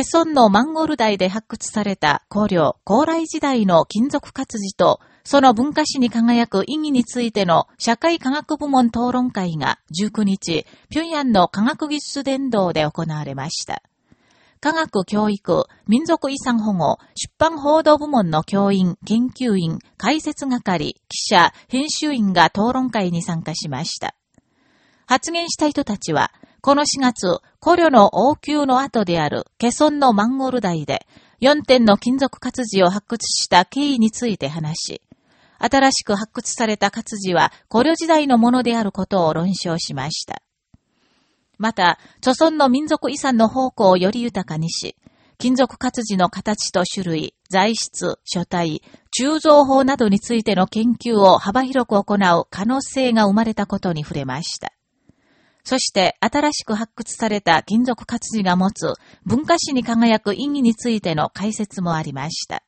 ケソンのマンゴル台で発掘された古領、高麗時代の金属活字と、その文化史に輝く意義についての社会科学部門討論会が19日、平壌の科学技術伝道で行われました。科学教育、民族遺産保護、出版報道部門の教員、研究員、解説係、記者、編集員が討論会に参加しました。発言した人たちは、この4月、古領の王宮の後である、ケソンのマンゴル台で、4点の金属活字を発掘した経緯について話し、新しく発掘された活字は古領時代のものであることを論証しました。また、著村の民族遺産の方向をより豊かにし、金属活字の形と種類、材質、書体、鋳造法などについての研究を幅広く行う可能性が生まれたことに触れました。そして新しく発掘された金属活字が持つ文化史に輝く意義についての解説もありました。